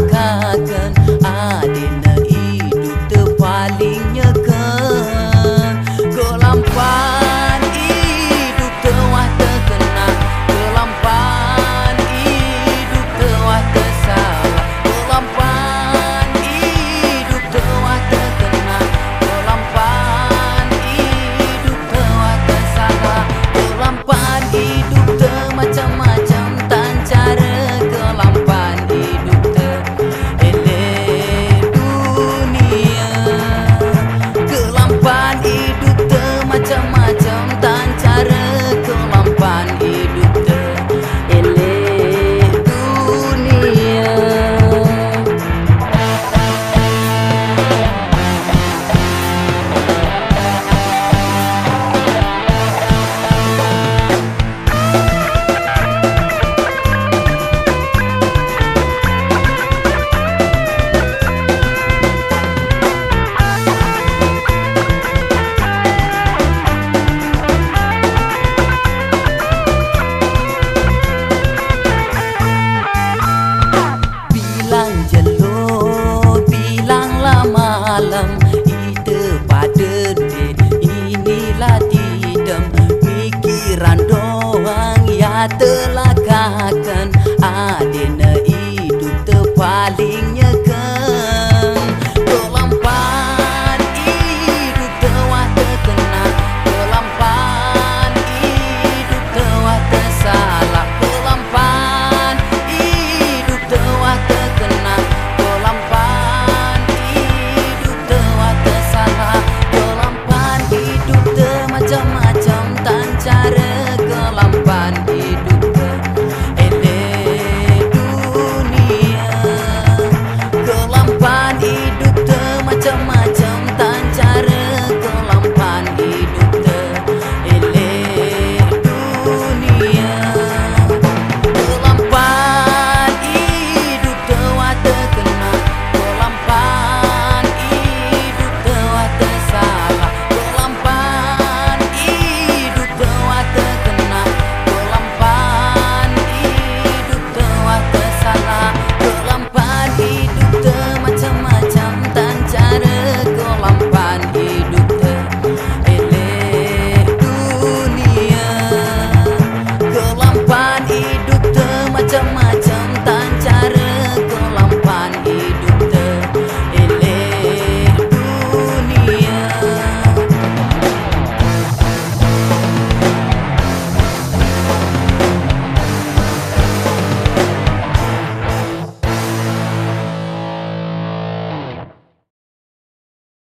katakan Adina hidup terpalingnya. tomato.